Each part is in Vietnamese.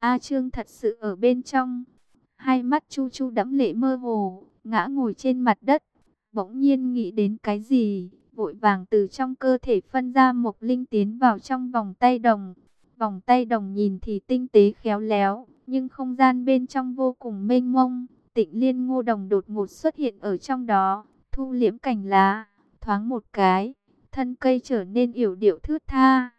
A Trương thật sự ở bên trong. Hai mắt Chu Chu đẫm lệ mơ hồ, ngã ngồi trên mặt đất. Bỗng nhiên nghĩ đến cái gì, vội vàng từ trong cơ thể phân ra một linh tiến vào trong vòng tay đồng. Vòng tay đồng nhìn thì tinh tế khéo léo, nhưng không gian bên trong vô cùng mênh mông. Tịnh liên ngô đồng đột ngột xuất hiện ở trong đó, thu liễm cành lá, thoáng một cái, thân cây trở nên yểu điệu thướt tha.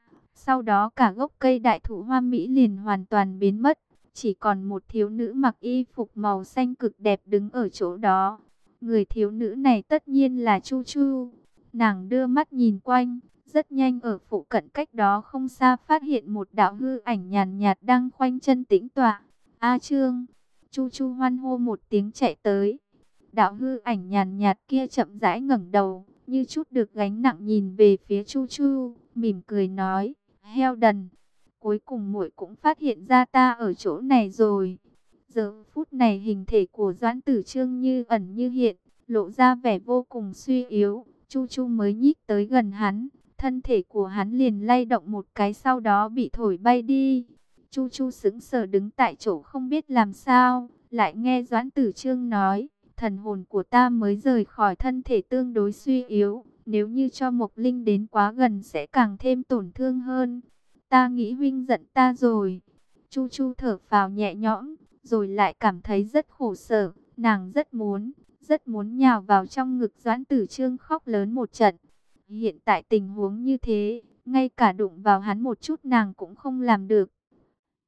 Sau đó cả gốc cây đại thụ hoa mỹ liền hoàn toàn biến mất, chỉ còn một thiếu nữ mặc y phục màu xanh cực đẹp đứng ở chỗ đó. Người thiếu nữ này tất nhiên là Chu Chu. Nàng đưa mắt nhìn quanh, rất nhanh ở phụ cận cách đó không xa phát hiện một đạo hư ảnh nhàn nhạt đang khoanh chân tĩnh tọa. A Trương, Chu Chu hoan hô một tiếng chạy tới. Đạo hư ảnh nhàn nhạt kia chậm rãi ngẩng đầu, như chút được gánh nặng nhìn về phía Chu Chu, mỉm cười nói, heo đần, cuối cùng muội cũng phát hiện ra ta ở chỗ này rồi. Giờ phút này hình thể của Doãn Tử Trương như ẩn như hiện, lộ ra vẻ vô cùng suy yếu, Chu Chu mới nhích tới gần hắn, thân thể của hắn liền lay động một cái sau đó bị thổi bay đi. Chu Chu sững sờ đứng tại chỗ không biết làm sao, lại nghe Doãn Tử Trương nói, thần hồn của ta mới rời khỏi thân thể tương đối suy yếu, nếu như cho Mộc Linh đến quá gần sẽ càng thêm tổn thương hơn. Ta nghĩ huynh giận ta rồi. Chu Chu thở phào nhẹ nhõm, rồi lại cảm thấy rất khổ sở, nàng rất muốn, rất muốn nhào vào trong ngực Doãn Tử Trương khóc lớn một trận. Hiện tại tình huống như thế, ngay cả đụng vào hắn một chút nàng cũng không làm được.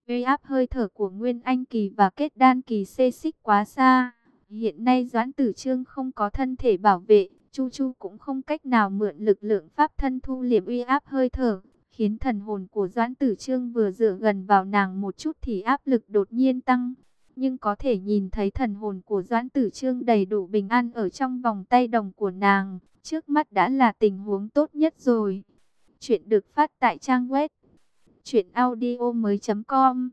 Uy áp hơi thở của Nguyên Anh Kỳ và Kết Đan Kỳ xê xích quá xa. Hiện nay Doãn Tử Trương không có thân thể bảo vệ, Chu Chu cũng không cách nào mượn lực lượng pháp thân thu liệm uy áp hơi thở, khiến thần hồn của Doãn Tử Trương vừa dựa gần vào nàng một chút thì áp lực đột nhiên tăng. Nhưng có thể nhìn thấy thần hồn của Doãn Tử Trương đầy đủ bình an ở trong vòng tay đồng của nàng, trước mắt đã là tình huống tốt nhất rồi. Chuyện được phát tại trang web truyệnaudiomoi.com.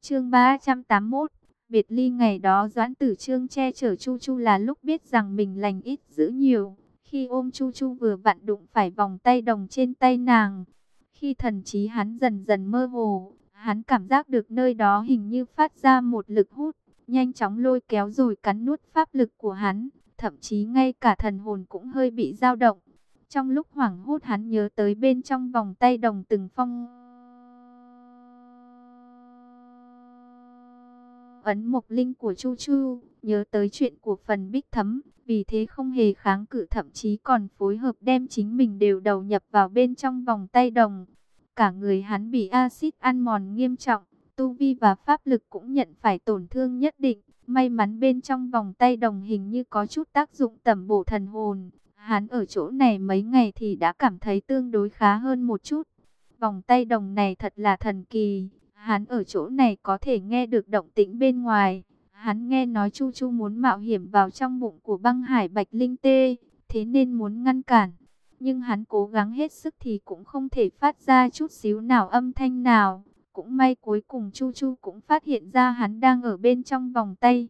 Chương 381 Biệt ly ngày đó Doãn Tử Trương che chở Chu Chu là lúc biết rằng mình lành ít giữ nhiều. Khi ôm Chu Chu vừa vặn đụng phải vòng tay đồng trên tay nàng. Khi thần trí hắn dần dần mơ hồ, hắn cảm giác được nơi đó hình như phát ra một lực hút, nhanh chóng lôi kéo rồi cắn nuốt pháp lực của hắn. Thậm chí ngay cả thần hồn cũng hơi bị dao động. Trong lúc hoảng hốt hắn nhớ tới bên trong vòng tay đồng từng phong ấn mộc linh của Chu Chu, nhớ tới chuyện của phần bích thấm, vì thế không hề kháng cự thậm chí còn phối hợp đem chính mình đều đầu nhập vào bên trong vòng tay đồng. Cả người hắn bị axit ăn mòn nghiêm trọng, tu vi và pháp lực cũng nhận phải tổn thương nhất định. May mắn bên trong vòng tay đồng hình như có chút tác dụng tẩm bổ thần hồn. Hắn ở chỗ này mấy ngày thì đã cảm thấy tương đối khá hơn một chút. Vòng tay đồng này thật là thần kỳ. Hắn ở chỗ này có thể nghe được động tĩnh bên ngoài. Hắn nghe nói Chu Chu muốn mạo hiểm vào trong bụng của băng hải bạch linh tê, thế nên muốn ngăn cản. Nhưng hắn cố gắng hết sức thì cũng không thể phát ra chút xíu nào âm thanh nào. Cũng may cuối cùng Chu Chu cũng phát hiện ra hắn đang ở bên trong vòng tay.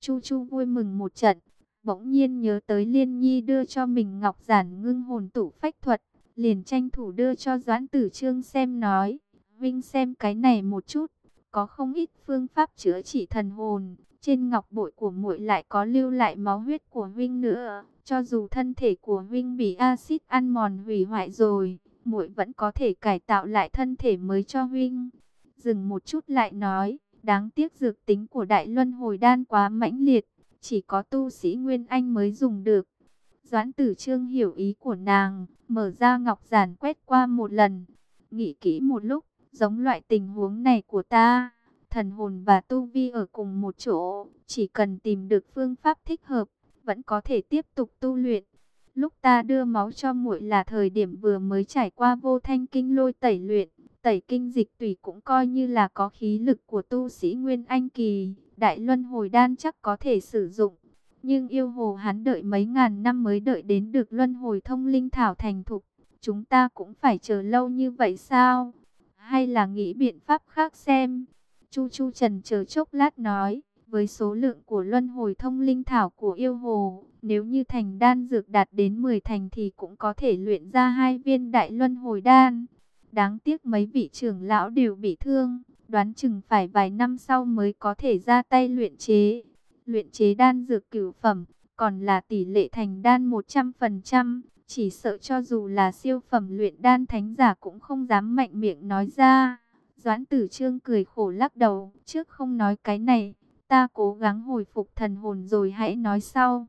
Chu Chu vui mừng một trận, bỗng nhiên nhớ tới Liên Nhi đưa cho mình ngọc giản ngưng hồn tủ phách thuật, liền tranh thủ đưa cho Doãn Tử Trương xem nói. Vinh xem cái này một chút, có không ít phương pháp chữa trị thần hồn, trên ngọc bội của muội lại có lưu lại máu huyết của Vinh nữa, cho dù thân thể của Vinh bị axit ăn mòn hủy hoại rồi, muội vẫn có thể cải tạo lại thân thể mới cho Vinh. Dừng một chút lại nói, đáng tiếc dược tính của Đại Luân Hồi Đan quá mãnh liệt, chỉ có tu sĩ Nguyên Anh mới dùng được. Doãn Tử Trương hiểu ý của nàng, mở ra ngọc giản quét qua một lần, nghĩ kỹ một lúc, Giống loại tình huống này của ta, thần hồn và tu vi ở cùng một chỗ, chỉ cần tìm được phương pháp thích hợp, vẫn có thể tiếp tục tu luyện. Lúc ta đưa máu cho muội là thời điểm vừa mới trải qua vô thanh kinh lôi tẩy luyện, tẩy kinh dịch tùy cũng coi như là có khí lực của tu sĩ Nguyên Anh Kỳ, đại luân hồi đan chắc có thể sử dụng. Nhưng yêu hồ hắn đợi mấy ngàn năm mới đợi đến được luân hồi thông linh thảo thành thục, chúng ta cũng phải chờ lâu như vậy sao? Hay là nghĩ biện pháp khác xem. Chu Chu Trần chờ chốc lát nói, với số lượng của luân hồi thông linh thảo của yêu hồ, nếu như thành đan dược đạt đến 10 thành thì cũng có thể luyện ra hai viên đại luân hồi đan. Đáng tiếc mấy vị trưởng lão đều bị thương, đoán chừng phải vài năm sau mới có thể ra tay luyện chế. Luyện chế đan dược cửu phẩm, còn là tỷ lệ thành đan 100%, chỉ sợ cho dù là siêu phẩm luyện đan thánh giả cũng không dám mạnh miệng nói ra. Doãn tử trương cười khổ lắc đầu, trước không nói cái này, ta cố gắng hồi phục thần hồn rồi hãy nói sau.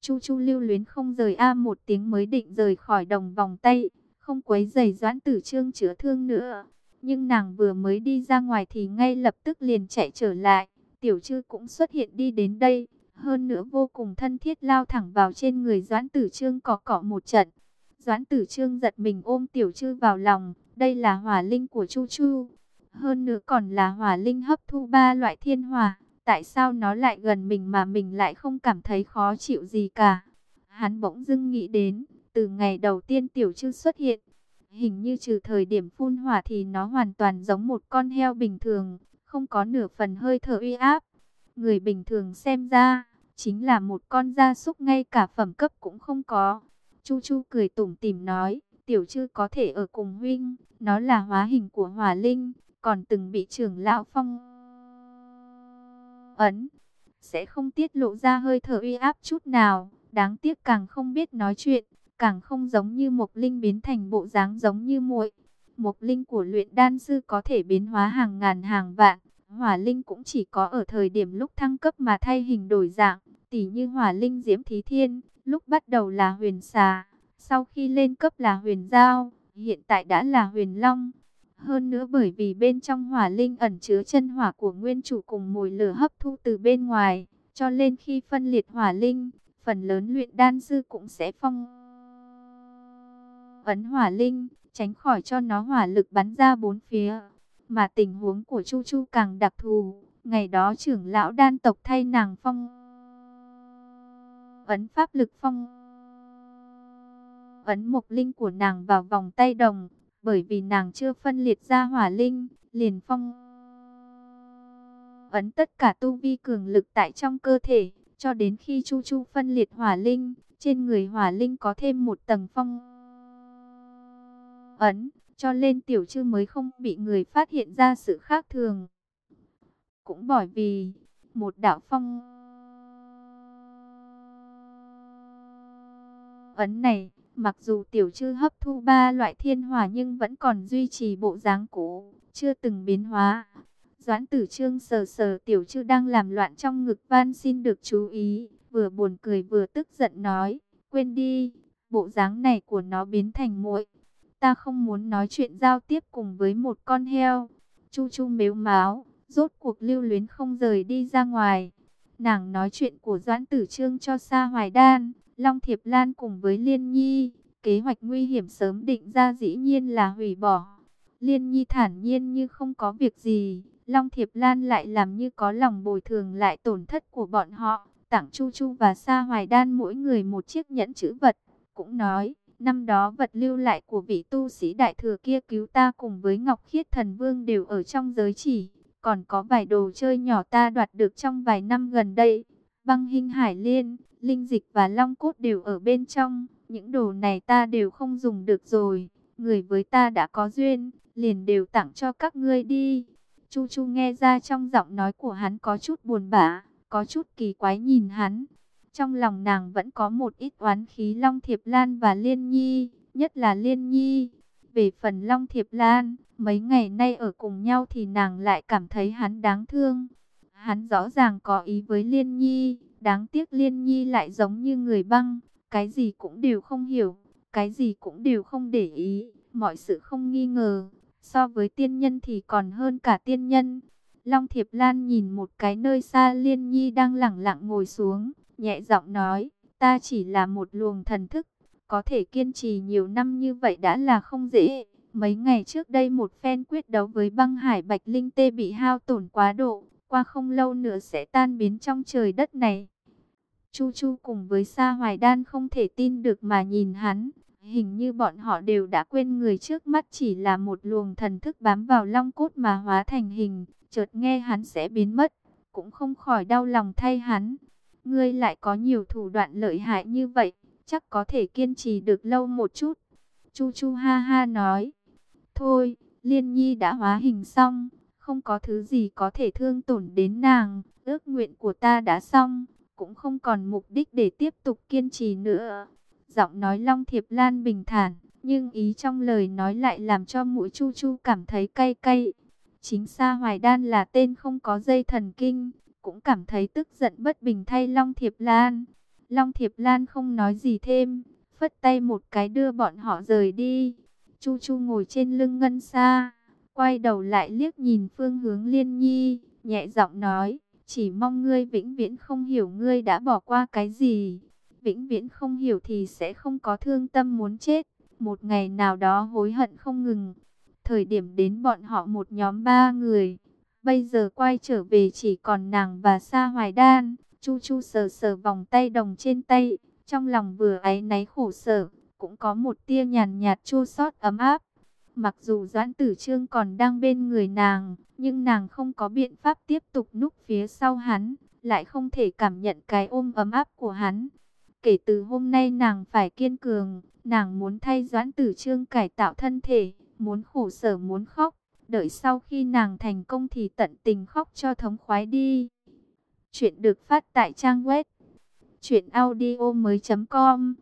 Chu Chu lưu luyến không rời A một tiếng mới định rời khỏi đồng vòng tay, không quấy giày doãn tử trương chữa thương nữa. Nhưng nàng vừa mới đi ra ngoài thì ngay lập tức liền chạy trở lại, tiểu trư cũng xuất hiện đi đến đây. Hơn nữa vô cùng thân thiết lao thẳng vào trên người doãn tử trương cọ cọ một trận. Doãn tử trương giật mình ôm tiểu trư vào lòng, đây là hỏa linh của Chu Chu. Hơn nữa còn là hỏa linh hấp thu ba loại thiên hỏa. Tại sao nó lại gần mình mà mình lại không cảm thấy khó chịu gì cả? Hắn bỗng dưng nghĩ đến, từ ngày đầu tiên tiểu trư xuất hiện, hình như trừ thời điểm phun hỏa thì nó hoàn toàn giống một con heo bình thường, không có nửa phần hơi thở uy áp. Người bình thường xem ra, chính là một con gia súc ngay cả phẩm cấp cũng không có. Chu Chu cười tủm tỉm nói, tiểu chư có thể ở cùng huynh, nó là hóa hình của hỏa linh, còn từng bị trưởng lão phong ấn, sẽ không tiết lộ ra hơi thở uy áp chút nào, đáng tiếc càng không biết nói chuyện, càng không giống như một linh biến thành bộ dáng giống như muội. Một linh của luyện đan sư có thể biến hóa hàng ngàn hàng vạn, hỏa linh cũng chỉ có ở thời điểm lúc thăng cấp mà thay hình đổi dạng, tỉ như hỏa linh diễm thí thiên, lúc bắt đầu là huyền xà, sau khi lên cấp là huyền giao, hiện tại đã là huyền long. Hơn nữa bởi vì bên trong hỏa linh ẩn chứa chân hỏa của nguyên chủ cùng mùi lửa hấp thu từ bên ngoài, cho nên khi phân liệt hỏa linh, phần lớn luyện đan sư cũng sẽ phong ấn hỏa linh, tránh khỏi cho nó hỏa lực bắn ra bốn phía. Mà tình huống của Chu Chu càng đặc thù, ngày đó trưởng lão đan tộc thay nàng phong ấn pháp lực phong ấn mục linh của nàng vào vòng tay đồng, bởi vì nàng chưa phân liệt ra hỏa linh, liền phong ấn tất cả tu vi cường lực tại trong cơ thể, cho đến khi Chu Chu phân liệt hỏa linh, trên người hỏa linh có thêm một tầng phong ấn, cho nên tiểu chư mới không bị người phát hiện ra sự khác thường. Cũng bởi vì một đạo phong ấn này Mặc dù tiểu chư hấp thu ba loại thiên hỏa nhưng vẫn còn duy trì bộ dáng cũ, chưa từng biến hóa. Doãn tử trương sờ sờ tiểu chư đang làm loạn trong ngực van xin được chú ý, vừa buồn cười vừa tức giận nói, quên đi, bộ dáng này của nó biến thành muội. Ta không muốn nói chuyện giao tiếp cùng với một con heo. Chu chu mếu máo, rốt cuộc lưu luyến không rời đi ra ngoài. Nàng nói chuyện của Doãn Tử Trương cho Sa Hoài Đan, Long Thiệp Lan cùng với Liên Nhi, kế hoạch nguy hiểm sớm định ra dĩ nhiên là hủy bỏ. Liên Nhi thản nhiên như không có việc gì, Long Thiệp Lan lại làm như có lòng bồi thường lại tổn thất của bọn họ, tặng Chu Chu và Sa Hoài Đan mỗi người một chiếc nhẫn chữ vật, cũng nói, năm đó vật lưu lại của vị tu sĩ đại thừa kia cứu ta cùng với Ngọc Khiết Thần Vương đều ở trong giới chỉ, còn có vài đồ chơi nhỏ ta đoạt được trong vài năm gần đây, băng hình hải liên, linh dịch và long cốt đều ở bên trong. Những đồ này ta đều không dùng được rồi. Người với ta đã có duyên, liền đều tặng cho các ngươi đi. Chu Chu nghe ra trong giọng nói của hắn có chút buồn bã, có chút kỳ quái nhìn hắn. Trong lòng nàng vẫn có một ít oán khí Long Thiệp Lan và Liên Nhi, nhất là Liên Nhi. Về phần Long Thiệp Lan, mấy ngày nay ở cùng nhau thì nàng lại cảm thấy hắn đáng thương. Hắn rõ ràng có ý với Liên Nhi, Đáng tiếc Liên Nhi lại giống như người băng, cái gì cũng đều không hiểu, cái gì cũng đều không để ý, mọi sự không nghi ngờ. So với tiên nhân thì còn hơn cả tiên nhân. Long Thiệp Lan nhìn một cái nơi xa Liên Nhi đang lẳng lặng ngồi xuống, nhẹ giọng nói, ta chỉ là một luồng thần thức, có thể kiên trì nhiều năm như vậy đã là không dễ. Mấy ngày trước đây một phen quyết đấu với băng hải bạch linh tê bị hao tổn quá độ, qua không lâu nữa sẽ tan biến trong trời đất này. Chu Chu cùng với Sa Hoài Đan không thể tin được mà nhìn hắn. Hình như bọn họ đều đã quên người trước mắt chỉ là một luồng thần thức bám vào long cốt mà hóa thành hình. Chợt nghe hắn sẽ biến mất, cũng không khỏi đau lòng thay hắn. Ngươi lại có nhiều thủ đoạn lợi hại như vậy, chắc có thể kiên trì được lâu một chút. Chu Chu ha ha nói, thôi, Liên Nhi đã hóa hình xong, không có thứ gì có thể thương tổn đến nàng, ước nguyện của ta đã xong, cũng không còn mục đích để tiếp tục kiên trì nữa. Giọng nói Long Thiệp Lan bình thản, nhưng ý trong lời nói lại làm cho mũi Chu Chu cảm thấy cay cay. Chính Sa Hoài Đan là tên không có dây thần kinh, cũng cảm thấy tức giận bất bình thay Long Thiệp Lan. Long Thiệp Lan không nói gì thêm, phất tay một cái đưa bọn họ rời đi. Chu Chu ngồi trên lưng ngân xa, quay đầu lại liếc nhìn phương hướng liên nhi, nhẹ giọng nói, chỉ mong ngươi vĩnh viễn không hiểu ngươi đã bỏ qua cái gì. Vĩnh viễn không hiểu thì sẽ không có thương tâm muốn chết, một ngày nào đó hối hận không ngừng. Thời điểm đến bọn họ một nhóm ba người, bây giờ quay trở về chỉ còn nàng và Sa Hoài Đan. Chu Chu sờ sờ vòng tay đồng trên tay, trong lòng vừa áy náy khổ sở, cũng có một tia nhàn nhạt chua xót ấm áp. Mặc dù Doãn Tử Trương còn đang bên người nàng, nhưng nàng không có biện pháp tiếp tục núp phía sau hắn, lại không thể cảm nhận cái ôm ấm áp của hắn. Kể từ hôm nay nàng phải kiên cường, nàng muốn thay Doãn Tử Trương cải tạo thân thể, muốn khổ sở muốn khóc, đợi sau khi nàng thành công thì tận tình khóc cho thống khoái đi. Chuyện được phát tại trang web truyệnaudiomoi.com.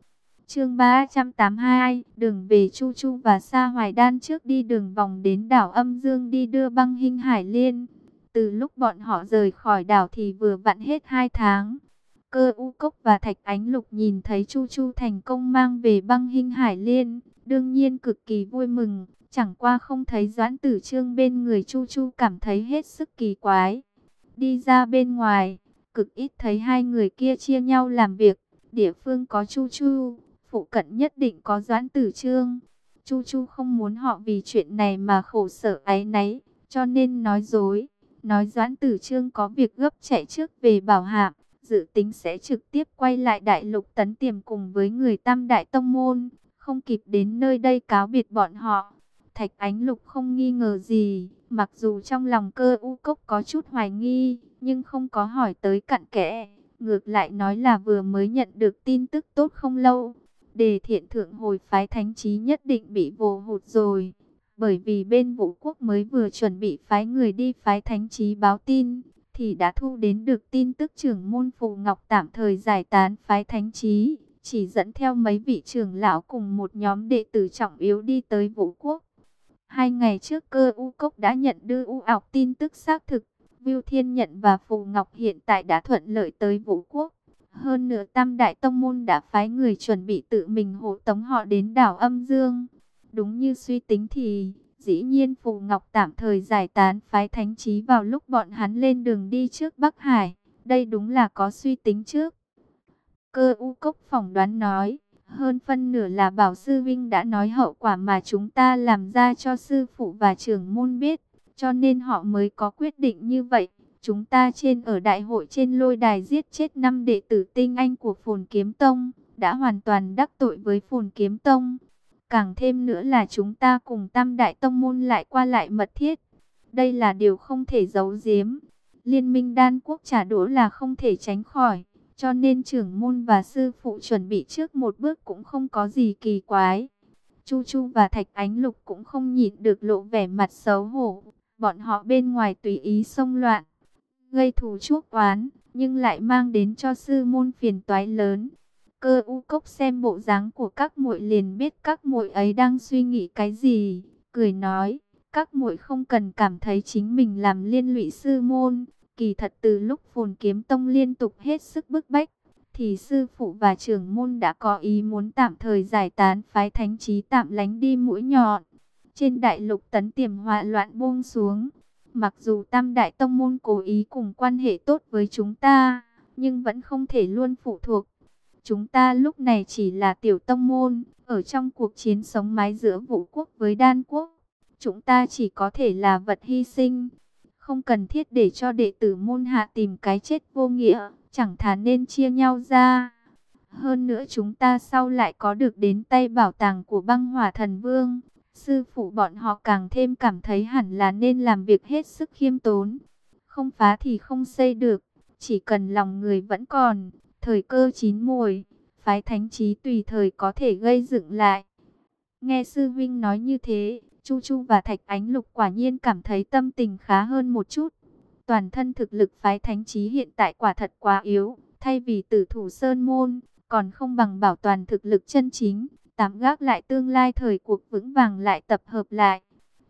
Chương 382, đường về Chu Chu và Sa Hoài Đan trước đi đường vòng đến đảo Âm Dương đi đưa băng hình Hải Liên. Từ lúc bọn họ rời khỏi đảo thì vừa vặn hết hai tháng. Cơ U Cốc và Thạch Ánh Lục nhìn thấy Chu Chu thành công mang về băng hình Hải Liên, đương nhiên cực kỳ vui mừng, chẳng qua không thấy Doãn Tử Trương bên người Chu Chu cảm thấy hết sức kỳ quái. Đi ra bên ngoài, cực ít thấy hai người kia chia nhau làm việc. Địa phương có Chu Chu, phụ cận nhất định có Doãn Tử Trương. Chu Chu không muốn họ vì chuyện này mà khổ sở áy náy, cho nên nói dối. Nói Doãn Tử Trương có việc gấp chạy trước về bảo hạm, dự tính sẽ trực tiếp quay lại đại lục tấn tiềm cùng với người tam đại tông môn, không kịp đến nơi đây cáo biệt bọn họ. Thạch Ánh Lục không nghi ngờ gì, mặc dù trong lòng cơ u cốc có chút hoài nghi, nhưng không có hỏi tới cặn kẽ. Ngược lại nói là vừa mới nhận được tin tức tốt không lâu. Đề thiện thượng hồi phái thánh trí nhất định bị vồ hụt rồi. Bởi vì bên vũ quốc mới vừa chuẩn bị phái người đi phái thánh trí báo tin, thì đã thu đến được tin tức trưởng môn phù ngọc tạm thời giải tán phái thánh trí. Chỉ dẫn theo mấy vị trưởng lão cùng một nhóm đệ tử trọng yếu đi tới vũ quốc. Hai ngày trước cơ u cốc đã nhận đưa u ọc tin tức xác thực. Viu Thiên Nhận và Phù Ngọc hiện tại đã thuận lợi tới Vũ Quốc. Hơn nửa Tam Đại Tông Môn đã phái người chuẩn bị tự mình hộ tống họ đến đảo Âm Dương. Đúng như suy tính thì, dĩ nhiên Phù Ngọc tạm thời giải tán phái thánh trí vào lúc bọn hắn lên đường đi trước Bắc Hải. Đây đúng là có suy tính trước. Cơ u cốc phỏng đoán nói, hơn phân nửa là bảo sư Vinh đã nói hậu quả mà chúng ta làm ra cho sư phụ và trưởng môn biết. Cho nên họ mới có quyết định như vậy. Chúng ta trên ở đại hội trên lôi đài giết chết năm đệ tử tinh anh của Phồn Kiếm Tông, đã hoàn toàn đắc tội với Phồn Kiếm Tông. Càng thêm nữa là chúng ta cùng tam đại tông môn lại qua lại mật thiết. Đây là điều không thể giấu giếm. Liên minh đan quốc trả đũa là không thể tránh khỏi. Cho nên trưởng môn và sư phụ chuẩn bị trước một bước cũng không có gì kỳ quái. Chu Chu và Thạch Ánh Lục cũng không nhịn được lộ vẻ mặt xấu hổ. Bọn họ bên ngoài tùy ý xông loạn, gây thù chuốc oán, nhưng lại mang đến cho sư môn phiền toái lớn. Cơ u cốc xem bộ dáng của các muội liền biết các muội ấy đang suy nghĩ cái gì, cười nói, các muội không cần cảm thấy chính mình làm liên lụy sư môn, kỳ thật từ lúc phồn kiếm tông liên tục hết sức bức bách, thì sư phụ và trưởng môn đã có ý muốn tạm thời giải tán phái thánh trí tạm lánh đi mũi nhọn. Trên đại lục tấn tiềm họa loạn buông xuống. Mặc dù tam đại tông môn cố ý cùng quan hệ tốt với chúng ta, nhưng vẫn không thể luôn phụ thuộc. Chúng ta lúc này chỉ là tiểu tông môn, ở trong cuộc chiến sống mái giữa vũ quốc với đan quốc. Chúng ta chỉ có thể là vật hy sinh. Không cần thiết để cho đệ tử môn hạ tìm cái chết vô nghĩa, chẳng thà nên chia nhau ra. Hơn nữa chúng ta sau lại có được đến tay bảo tàng của băng hỏa thần vương. Sư phụ bọn họ càng thêm cảm thấy hẳn là nên làm việc hết sức khiêm tốn. Không phá thì không xây được, chỉ cần lòng người vẫn còn, thời cơ chín mùi, phái thánh trí tùy thời có thể gây dựng lại. Nghe sư Vinh nói như thế, Chu Chu và Thạch Ánh Lục quả nhiên cảm thấy tâm tình khá hơn một chút. Toàn thân thực lực phái thánh trí hiện tại quả thật quá yếu, thay vì tử thủ sơn môn, còn không bằng bảo toàn thực lực chân chính, tạm gác lại tương lai thời cuộc vững vàng lại tập hợp lại.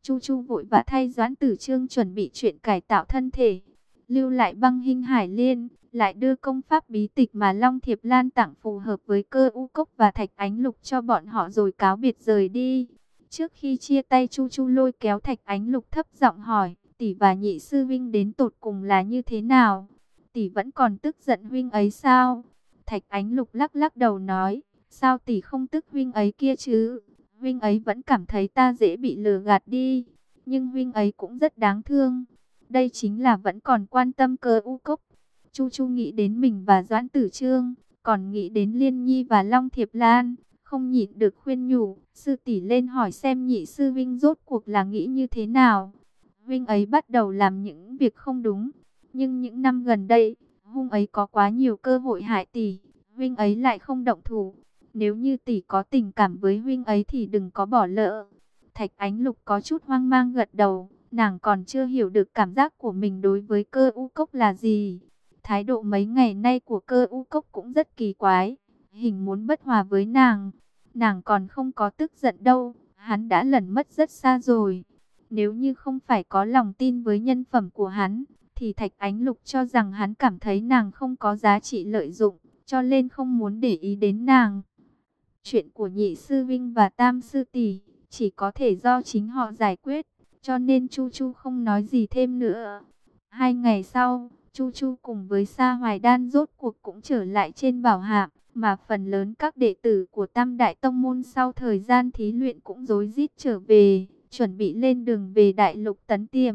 Chu Chu vội vã thay Doãn Tử Trương chuẩn bị chuyện cải tạo thân thể, lưu lại băng hình hải liên, lại đưa công pháp bí tịch mà Long Thiệp Lan tặng phù hợp với cơ u cốc và thạch ánh lục cho bọn họ rồi cáo biệt rời đi. Trước khi chia tay Chu Chu lôi kéo thạch ánh lục thấp giọng hỏi, tỷ và nhị sư huynh đến tột cùng là như thế nào? Tỷ vẫn còn tức giận huynh ấy sao? Thạch ánh lục lắc lắc đầu nói, sao tỷ không tức huynh ấy kia chứ? Huynh ấy vẫn cảm thấy ta dễ bị lừa gạt đi, nhưng huynh ấy cũng rất đáng thương. Đây chính là vẫn còn quan tâm cơ u cốc. Chu Chu nghĩ đến mình và Doãn Tử Trương, còn nghĩ đến Liên Nhi và Long Thiệp Lan, không nhịn được khuyên nhủ, sư tỷ lên hỏi xem nhị sư Vinh rốt cuộc là nghĩ như thế nào. Vinh ấy bắt đầu làm những việc không đúng, nhưng những năm gần đây, hung ấy có quá nhiều cơ hội hại tỷ, Vinh ấy lại không động thủ. Nếu như tỷ có tình cảm với huynh ấy thì đừng có bỏ lỡ. Thạch Ánh Lục có chút hoang mang gật đầu, nàng còn chưa hiểu được cảm giác của mình đối với cơ u cốc là gì. Thái độ mấy ngày nay của cơ u cốc cũng rất kỳ quái, hình muốn bất hòa với nàng. Nàng còn không có tức giận đâu, hắn đã lẩn mất rất xa rồi. Nếu như không phải có lòng tin với nhân phẩm của hắn, thì Thạch Ánh Lục cho rằng hắn cảm thấy nàng không có giá trị lợi dụng, cho nên không muốn để ý đến nàng. Chuyện của nhị sư Vinh và tam sư tỷ chỉ có thể do chính họ giải quyết, cho nên Chu Chu không nói gì thêm nữa. Hai ngày sau, Chu Chu cùng với Sa Hoài Đan rốt cuộc cũng trở lại trên bảo hạm, mà phần lớn các đệ tử của Tam Đại Tông Môn sau thời gian thí luyện cũng rối rít trở về, chuẩn bị lên đường về Đại Lục Tấn Tiềm.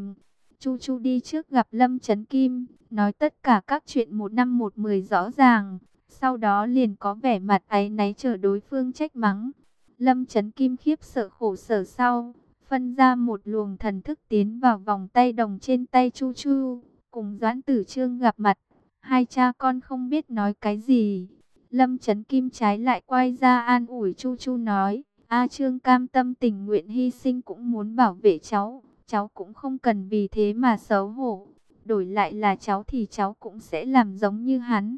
Chu Chu đi trước gặp Lâm Trấn Kim, nói tất cả các chuyện một năm một mười rõ ràng, sau đó liền có vẻ mặt áy náy chờ đối phương trách mắng. Lâm Trấn Kim khiếp sợ khổ sở sau, phân ra một luồng thần thức tiến vào vòng tay đồng trên tay Chu Chu, cùng Doãn Tử Trương gặp mặt. Hai cha con không biết nói cái gì. Lâm Trấn Kim trái lại quay ra an ủi Chu Chu nói, A Trương cam tâm tình nguyện hy sinh cũng muốn bảo vệ cháu, cháu cũng không cần vì thế mà xấu hổ. Đổi lại là cháu thì cháu cũng sẽ làm giống như hắn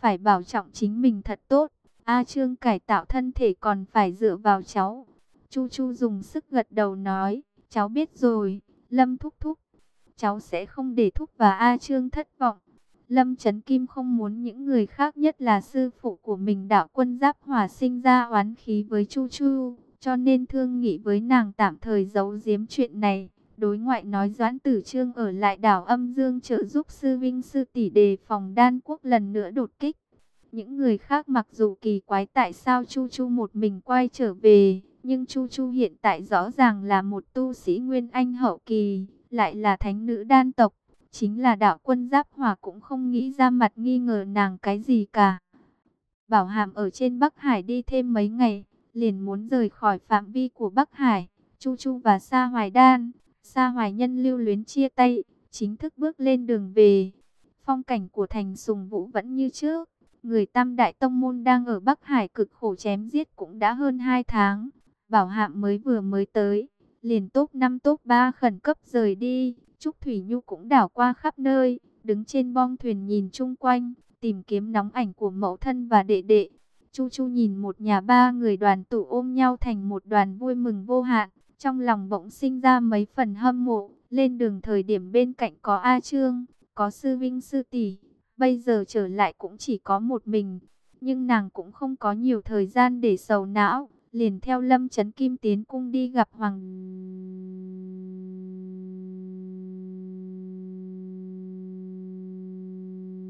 phải bảo trọng chính mình thật tốt. A Trương cải tạo thân thể còn phải dựa vào cháu. Chu Chu dùng sức gật đầu nói, cháu biết rồi, Lâm thúc thúc. Cháu sẽ không để thúc và A Trương thất vọng. Lâm Trấn Kim không muốn những người khác nhất là sư phụ của mình đạo quân giáp hỏa sinh ra oán khí với Chu Chu, cho nên thương nghị với nàng tạm thời giấu giếm chuyện này. Đối ngoại nói Doãn Tử Trương ở lại đảo âm dương trợ giúp sư vinh sư tỷ đề phòng đan quốc lần nữa đột kích. Những người khác mặc dù kỳ quái tại sao Chu Chu một mình quay trở về, nhưng Chu Chu hiện tại rõ ràng là một tu sĩ Nguyên Anh hậu kỳ, lại là thánh nữ đan tộc. Chính là đạo quân giáp hòa cũng không nghĩ ra mặt nghi ngờ nàng cái gì cả. Bảo hàm ở trên Bắc Hải đi thêm mấy ngày, liền muốn rời khỏi phạm vi của Bắc Hải. Chu Chu và Sa Hoài Đan, Sa Hoài Nhân lưu luyến chia tay, chính thức bước lên đường về. Phong cảnh của thành Sùng Vũ vẫn như trước. Người Tam Đại Tông Môn đang ở Bắc Hải cực khổ chém giết cũng đã hơn 2 tháng. Bảo hạm mới vừa mới tới, liền top 5 top 3 khẩn cấp rời đi. Trúc Thủy Nhu cũng đảo qua khắp nơi, đứng trên bong thuyền nhìn chung quanh, tìm kiếm nóng ảnh của mẫu thân và đệ đệ. Chu Chu nhìn một nhà ba người đoàn tụ ôm nhau thành một đoàn vui mừng vô hạn. Trong lòng bỗng sinh ra mấy phần hâm mộ, lên đường thời điểm bên cạnh có A Trương, có Sư Vinh Sư Tỷ, bây giờ trở lại cũng chỉ có một mình. Nhưng nàng cũng không có nhiều thời gian để sầu não, liền theo Lâm Trấn Kim tiến cung đi gặp Hoàng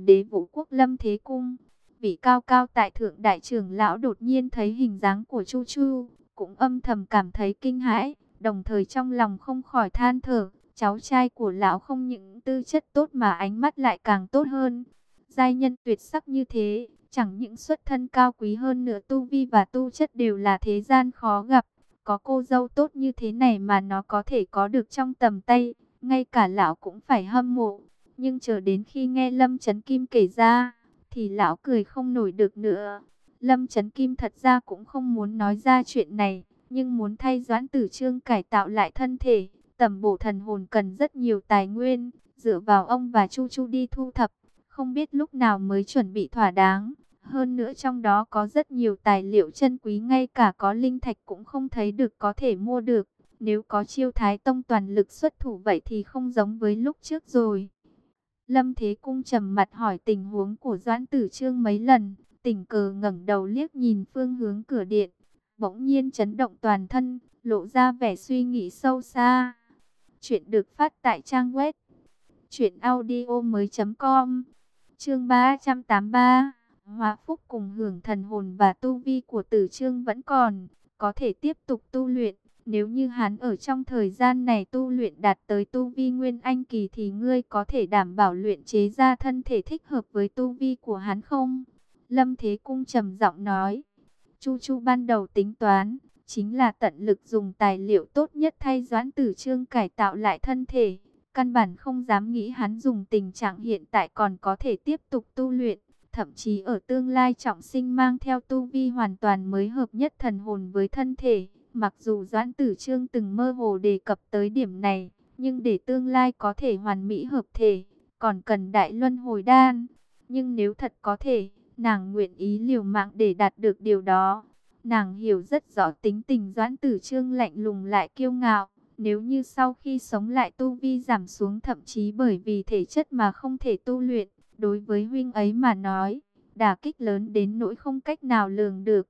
đế vũ quốc Lâm Thế Cung. Vị cao cao tại thượng đại trưởng lão đột nhiên thấy hình dáng của Chu Chu, cũng âm thầm cảm thấy kinh hãi, đồng thời trong lòng không khỏi than thở, cháu trai của lão không những tư chất tốt mà ánh mắt lại càng tốt hơn. Giai nhân tuyệt sắc như thế, chẳng những xuất thân cao quý hơn nữa tu vi và tu chất đều là thế gian khó gặp. Có cô dâu tốt như thế này mà nó có thể có được trong tầm tay, ngay cả lão cũng phải hâm mộ. Nhưng chờ đến khi nghe Lâm Trấn Kim kể ra, thì lão cười không nổi được nữa. Lâm Trấn Kim thật ra cũng không muốn nói ra chuyện này, Nhưng muốn thay Doãn Tử Trương cải tạo lại thân thể, tầm bổ thần hồn cần rất nhiều tài nguyên, dựa vào ông và Chu Chu đi thu thập, không biết lúc nào mới chuẩn bị thỏa đáng. Hơn nữa trong đó có rất nhiều tài liệu chân quý ngay cả có linh thạch cũng không thấy được có thể mua được. Nếu có chiêu thái tông toàn lực xuất thủ vậy thì không giống với lúc trước rồi. Lâm Thế Cung trầm mặt hỏi tình huống của Doãn Tử Trương mấy lần, tình cờ ngẩng đầu liếc nhìn phương hướng cửa điện, bỗng nhiên chấn động toàn thân, lộ ra vẻ suy nghĩ sâu xa. Chuyện được phát tại trang web truyệnaudiomoi.com. Chương 383. Hóa phúc cùng hưởng thần hồn và tu vi của Tử Trương vẫn còn, có thể tiếp tục tu luyện. Nếu như hắn ở trong thời gian này tu luyện đạt tới tu vi nguyên anh kỳ thì ngươi có thể đảm bảo luyện chế ra thân thể thích hợp với tu vi của hắn không? Lâm Thế Cung trầm giọng nói. Chu Chu ban đầu tính toán, chính là tận lực dùng tài liệu tốt nhất thay Doãn Tử Trương cải tạo lại thân thể. Căn bản không dám nghĩ hắn dùng tình trạng hiện tại còn có thể tiếp tục tu luyện. Thậm chí ở tương lai trọng sinh mang theo tu vi hoàn toàn mới hợp nhất thần hồn với thân thể. Mặc dù Doãn Tử Trương từng mơ hồ đề cập tới điểm này, nhưng để tương lai có thể hoàn mỹ hợp thể, còn cần đại luân hồi đan. Nhưng nếu thật có thể, nàng nguyện ý liều mạng để đạt được điều đó. Nàng hiểu rất rõ tính tình Doãn Tử Trương lạnh lùng lại kiêu ngạo. Nếu như sau khi sống lại tu vi giảm xuống thậm chí bởi vì thể chất mà không thể tu luyện, đối với huynh ấy mà nói, đả kích lớn đến nỗi không cách nào lường được.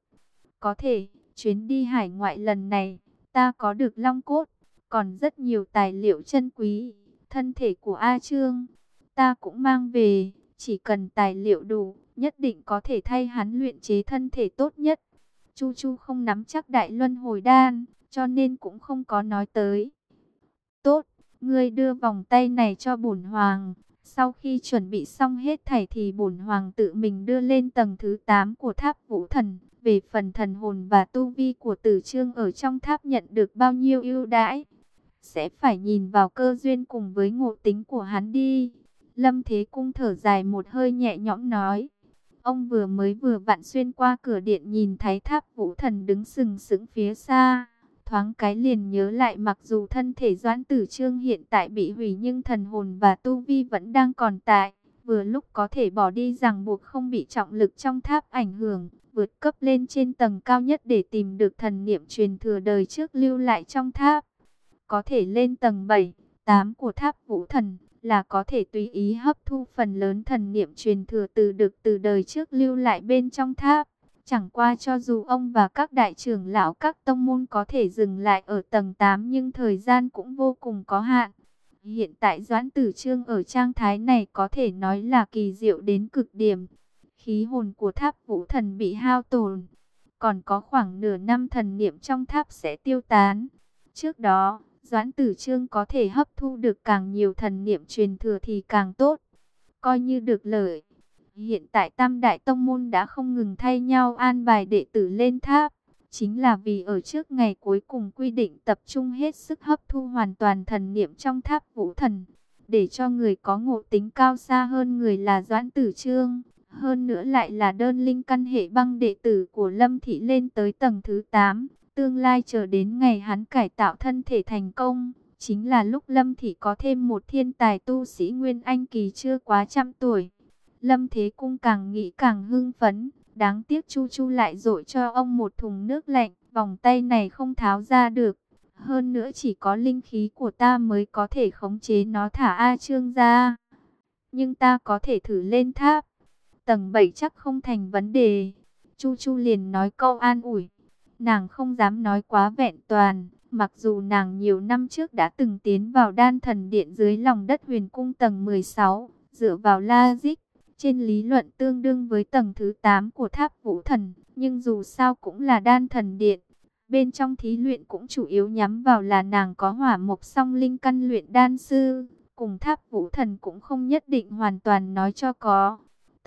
Có thể, chuyến đi hải ngoại lần này, ta có được long cốt, còn rất nhiều tài liệu chân quý, thân thể của A Trương, ta cũng mang về, chỉ cần tài liệu đủ, nhất định có thể thay hắn luyện chế thân thể tốt nhất. Chu Chu không nắm chắc đại luân hồi đan, cho nên cũng không có nói tới. Tốt, ngươi đưa vòng tay này cho bổn hoàng. Sau khi chuẩn bị xong hết thảy thì bổn hoàng tự mình đưa lên tầng thứ 8 của tháp vũ thần. Về phần thần hồn và tu vi của tử trương ở trong tháp nhận được bao nhiêu ưu đãi. Sẽ phải nhìn vào cơ duyên cùng với ngộ tính của hắn đi. Lâm Thế Cung thở dài một hơi nhẹ nhõm nói. Ông vừa mới vừa vặn xuyên qua cửa điện nhìn thấy tháp vũ thần đứng sừng sững phía xa. Thoáng cái liền nhớ lại mặc dù thân thể doãn tử trương hiện tại bị hủy nhưng thần hồn và tu vi vẫn đang còn tại. Vừa lúc có thể bỏ đi rằng buộc không bị trọng lực trong tháp ảnh hưởng, vượt cấp lên trên tầng cao nhất để tìm được thần niệm truyền thừa đời trước lưu lại trong tháp. Có thể lên tầng 7, 8 của tháp vũ thần là có thể tùy ý hấp thu phần lớn thần niệm truyền thừa từ được từ đời trước lưu lại bên trong tháp. Chẳng qua cho dù ông và các đại trưởng lão các tông môn có thể dừng lại ở tầng 8 nhưng thời gian cũng vô cùng có hạn. Hiện tại Doãn Tử Trương ở trang thái này có thể nói là kỳ diệu đến cực điểm. Khí hồn của tháp vũ thần bị hao tổn. Còn có khoảng nửa năm thần niệm trong tháp sẽ tiêu tán. Trước đó, Doãn Tử Trương có thể hấp thu được càng nhiều thần niệm truyền thừa thì càng tốt. Coi như được lợi. Hiện tại Tam Đại Tông Môn đã không ngừng thay nhau an bài đệ tử lên tháp. Chính là vì ở trước ngày cuối cùng quy định tập trung hết sức hấp thu hoàn toàn thần niệm trong tháp vũ thần. Để cho người có ngộ tính cao xa hơn người là Doãn Tử Trương. Hơn nữa lại là đơn linh căn hệ băng đệ tử của Lâm Thị lên tới tầng thứ 8. Tương lai chờ đến ngày hắn cải tạo thân thể thành công. Chính là lúc Lâm Thị có thêm một thiên tài tu sĩ Nguyên Anh Kỳ chưa quá trăm tuổi. Lâm Thế Cung càng nghĩ càng hưng phấn, đáng tiếc Chu Chu lại dội cho ông một thùng nước lạnh, vòng tay này không tháo ra được. Hơn nữa chỉ có linh khí của ta mới có thể khống chế nó thả A Trương ra. Nhưng ta có thể thử lên tháp. Tầng 7 chắc không thành vấn đề. Chu Chu liền nói câu an ủi. Nàng không dám nói quá vẹn toàn. Mặc dù nàng nhiều năm trước đã từng tiến vào đan thần điện dưới lòng đất huyền cung tầng 16, dựa vào la dích trên lý luận tương đương với tầng thứ 8 của tháp vũ thần, nhưng dù sao cũng là đan thần điện. Bên trong thí luyện cũng chủ yếu nhắm vào là nàng có hỏa mộc song linh căn luyện đan sư, cùng tháp vũ thần cũng không nhất định hoàn toàn nói cho có.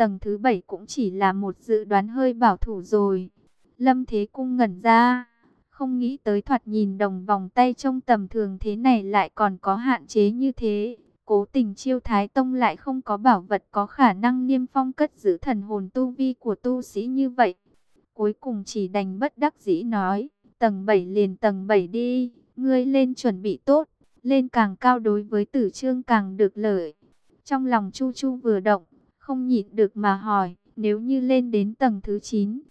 Tầng thứ bảy cũng chỉ là một dự đoán hơi bảo thủ rồi. Lâm Thế Cung ngẩn ra, không nghĩ tới thoạt nhìn đồng vòng tay trong tầm thường thế này lại còn có hạn chế như thế. Cố tình chiêu thái tông lại không có bảo vật có khả năng niêm phong cất giữ thần hồn tu vi của tu sĩ như vậy. Cuối cùng chỉ đành bất đắc dĩ nói, Tầng 7 liền tầng 7 đi, ngươi lên chuẩn bị tốt, lên càng cao đối với tử trương càng được lợi. Trong lòng Chu Chu vừa động, không nhịn được mà hỏi, nếu như lên đến tầng thứ 9,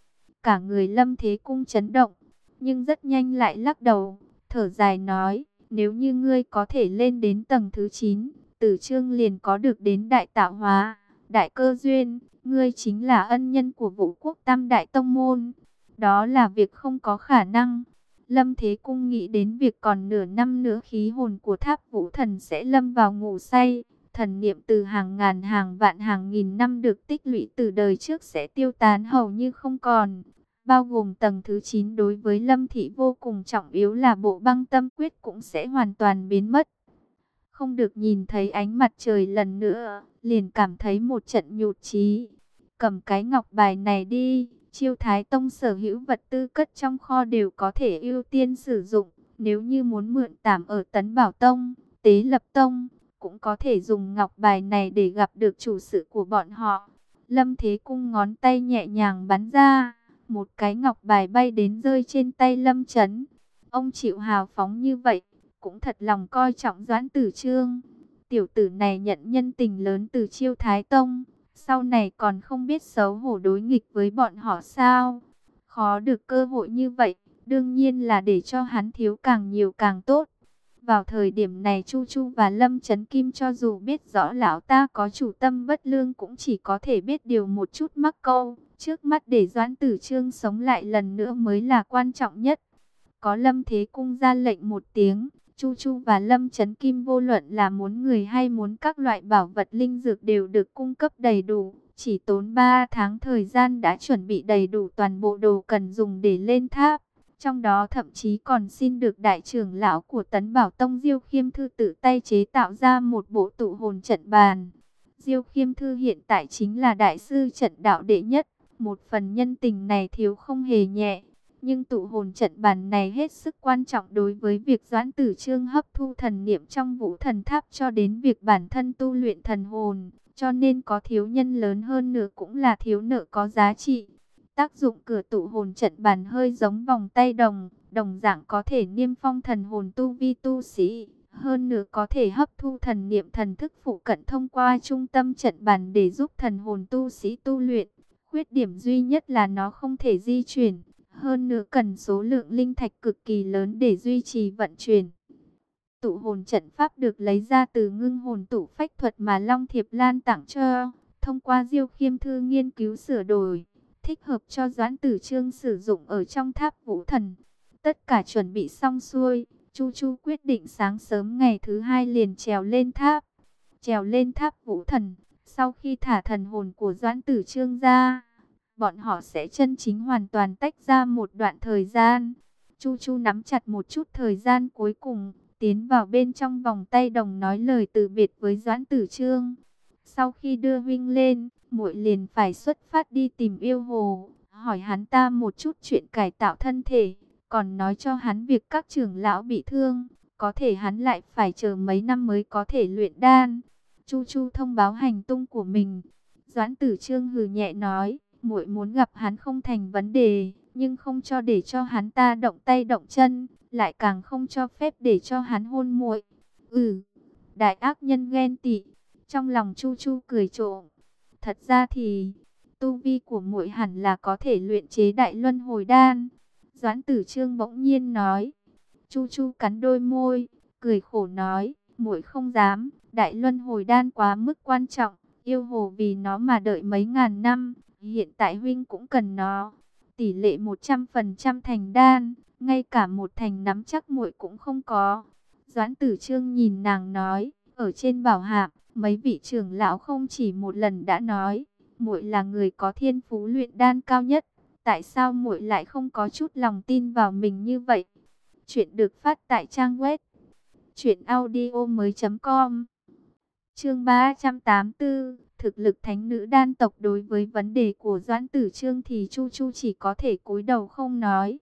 cả người lâm thế cung chấn động, nhưng rất nhanh lại lắc đầu, thở dài nói, nếu như ngươi có thể lên đến tầng thứ 9, tử trương liền có được đến đại tạo hóa, đại cơ duyên, ngươi chính là ân nhân của vũ quốc tam đại tông môn. Đó là việc không có khả năng. Lâm Thế Cung nghĩ đến việc còn nửa năm nữa khí hồn của tháp vũ thần sẽ lâm vào ngủ say. Thần niệm từ hàng ngàn hàng vạn hàng nghìn năm được tích lũy từ đời trước sẽ tiêu tán hầu như không còn. Bao gồm tầng thứ 9 đối với Lâm Thị vô cùng trọng yếu là bộ băng tâm quyết cũng sẽ hoàn toàn biến mất. Không được nhìn thấy ánh mặt trời lần nữa, liền cảm thấy một trận nhụt chí. Cầm cái ngọc bài này đi Chiêu Thái Tông sở hữu vật tư cất trong kho đều có thể ưu tiên sử dụng. Nếu như muốn mượn tạm ở Tấn Bảo Tông, Tế Lập Tông, cũng có thể dùng ngọc bài này để gặp được chủ sự của bọn họ. Lâm Thế Cung ngón tay nhẹ nhàng bắn ra, một cái ngọc bài bay đến rơi trên tay Lâm Trấn. Ông chịu hào phóng như vậy, cũng thật lòng coi trọng Doãn Tử Trương. Tiểu tử này nhận nhân tình lớn từ Chiêu Thái Tông, sau này còn không biết xấu hổ đối nghịch với bọn họ sao? Khó được cơ hội như vậy, đương nhiên là để cho hắn thiếu càng nhiều càng tốt. Vào thời điểm này Chu Chu và Lâm Trấn Kim cho dù biết rõ lão ta có chủ tâm bất lương cũng chỉ có thể biết điều một chút mắc câu. Trước mắt để Doãn Tử Trương sống lại lần nữa mới là quan trọng nhất. Có Lâm Thế Cung ra lệnh một tiếng, Chu Chu và Lâm Trấn Kim vô luận là muốn người hay muốn các loại bảo vật linh dược đều được cung cấp đầy đủ. Chỉ tốn 3 tháng thời gian đã chuẩn bị đầy đủ toàn bộ đồ cần dùng để lên tháp. Trong đó thậm chí còn xin được đại trưởng lão của Tấn Bảo Tông Diêu Khiêm Thư tự tay chế tạo ra một bộ tụ hồn trận bàn. Diêu Khiêm Thư hiện tại chính là đại sư trận đạo đệ nhất. Một phần nhân tình này thiếu không hề nhẹ. Nhưng tụ hồn trận bàn này hết sức quan trọng đối với việc Doãn Tử Trương hấp thu thần niệm trong vũ thần tháp cho đến việc bản thân tu luyện thần hồn. Cho nên có thiếu nhân lớn hơn nữa cũng là thiếu nợ có giá trị. Tác dụng cửa tụ hồn trận bàn hơi giống vòng tay đồng, đồng dạng có thể niêm phong thần hồn tu vi tu sĩ. Hơn nữa có thể hấp thu thần niệm thần thức phụ cận thông qua trung tâm trận bàn để giúp thần hồn tu sĩ tu luyện. Khuyết điểm duy nhất là nó không thể di chuyển hơn nữa cần số lượng linh thạch cực kỳ lớn để duy trì vận chuyển. Tụ hồn trận pháp được lấy ra từ ngưng hồn tụ phách thuật mà Long Thiệp Lan tặng cho, thông qua diêu khiêm thư nghiên cứu sửa đổi, thích hợp cho Doãn Tử Trương sử dụng ở trong tháp vũ thần. Tất cả chuẩn bị xong xuôi, Chu Chu quyết định sáng sớm ngày thứ hai liền trèo lên tháp. Trèo lên tháp vũ thần, sau khi thả thần hồn của Doãn Tử Trương ra bọn họ sẽ chân chính hoàn toàn tách ra một đoạn thời gian. Chu Chu nắm chặt một chút thời gian cuối cùng, tiến vào bên trong vòng tay đồng nói lời từ biệt với Doãn Tử Trương. Sau khi đưa huynh lên, muội liền phải xuất phát đi tìm yêu hồ, hỏi hắn ta một chút chuyện cải tạo thân thể, còn nói cho hắn việc các trưởng lão bị thương, có thể hắn lại phải chờ mấy năm mới có thể luyện đan. Chu Chu thông báo hành tung của mình. Doãn Tử Trương hừ nhẹ nói, muội muốn gặp hắn không thành vấn đề, nhưng không cho để cho hắn ta động tay động chân, lại càng không cho phép để cho hắn hôn muội. Ừ, đại ác nhân ghen tị, trong lòng Chu Chu cười trộm. Thật ra thì tu vi của muội hẳn là có thể luyện chế đại luân hồi đan. Doãn Tử Trương bỗng nhiên nói. Chu Chu cắn đôi môi, cười khổ nói, muội không dám, đại luân hồi đan quá mức quan trọng, yêu hồ vì nó mà đợi mấy ngàn năm, Hiện tại huynh cũng cần nó. Tỷ lệ 100% thành đan, ngay cả một thành nắm chắc muội cũng không có. Doãn tử trương nhìn nàng nói, ở trên bảo hạm, mấy vị trưởng lão không chỉ một lần đã nói, muội là người có thiên phú luyện đan cao nhất. Tại sao muội lại không có chút lòng tin vào mình như vậy? Chuyện được phát tại trang web chuyện audio mới.com Chương 384 Thực lực thánh nữ đan tộc đối với vấn đề của Doãn Tử Trương thì Chu Chu chỉ có thể cúi đầu không nói.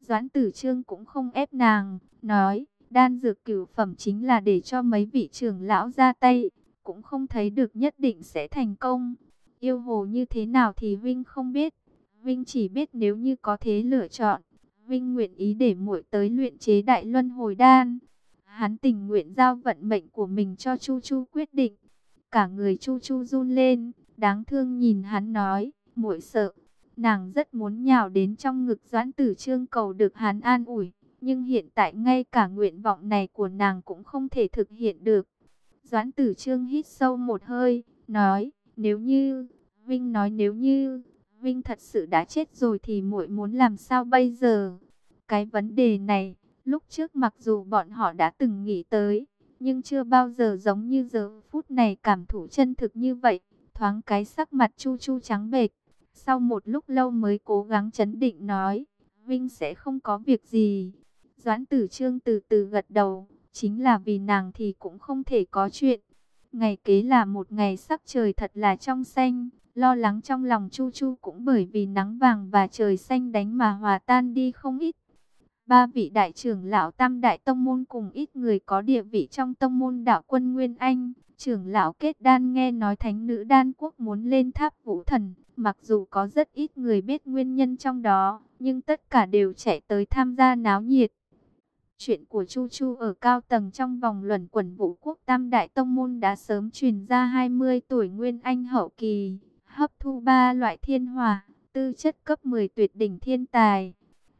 Doãn Tử Trương cũng không ép nàng, nói, đan dược cửu phẩm chính là để cho mấy vị trưởng lão ra tay, cũng không thấy được nhất định sẽ thành công. Yêu hồ như thế nào thì Vinh không biết, Vinh chỉ biết nếu như có thế lựa chọn, Vinh nguyện ý để muội tới luyện chế đại luân hồi đan. Hắn tình nguyện giao vận mệnh của mình cho Chu Chu quyết định. Cả người Chu Chu run lên, đáng thương nhìn hắn nói, muội sợ. Nàng rất muốn nhào đến trong ngực Doãn Tử Trương cầu được hắn an ủi, nhưng hiện tại ngay cả nguyện vọng này của nàng cũng không thể thực hiện được. Doãn Tử Trương hít sâu một hơi, nói, nếu như, Vinh nói nếu như, Vinh thật sự đã chết rồi thì muội muốn làm sao bây giờ? Cái vấn đề này, lúc trước mặc dù bọn họ đã từng nghĩ tới, nhưng chưa bao giờ giống như giờ phút này cảm thủ chân thực như vậy. Thoáng cái sắc mặt chu chu trắng bệch, sau một lúc lâu mới cố gắng chấn định nói, Vinh sẽ không có việc gì. Doãn tử trương từ từ gật đầu, chính là vì nàng thì cũng không thể có chuyện. Ngày kế là một ngày sắc trời thật là trong xanh, lo lắng trong lòng Chu Chu cũng bởi vì nắng vàng và trời xanh đánh mà hòa tan đi không ít. Ba vị đại trưởng lão tam đại tông môn cùng ít người có địa vị trong tông môn đạo quân Nguyên Anh. Trưởng lão kết đan nghe nói thánh nữ đan quốc muốn lên tháp vũ thần. Mặc dù có rất ít người biết nguyên nhân trong đó, nhưng tất cả đều chạy tới tham gia náo nhiệt. Chuyện của Chu Chu ở cao tầng trong vòng luẩn quẩn vũ quốc tam đại tông môn đã sớm truyền ra 20 tuổi Nguyên Anh hậu kỳ, hấp thu ba loại thiên hòa tư chất cấp 10 tuyệt đỉnh thiên tài.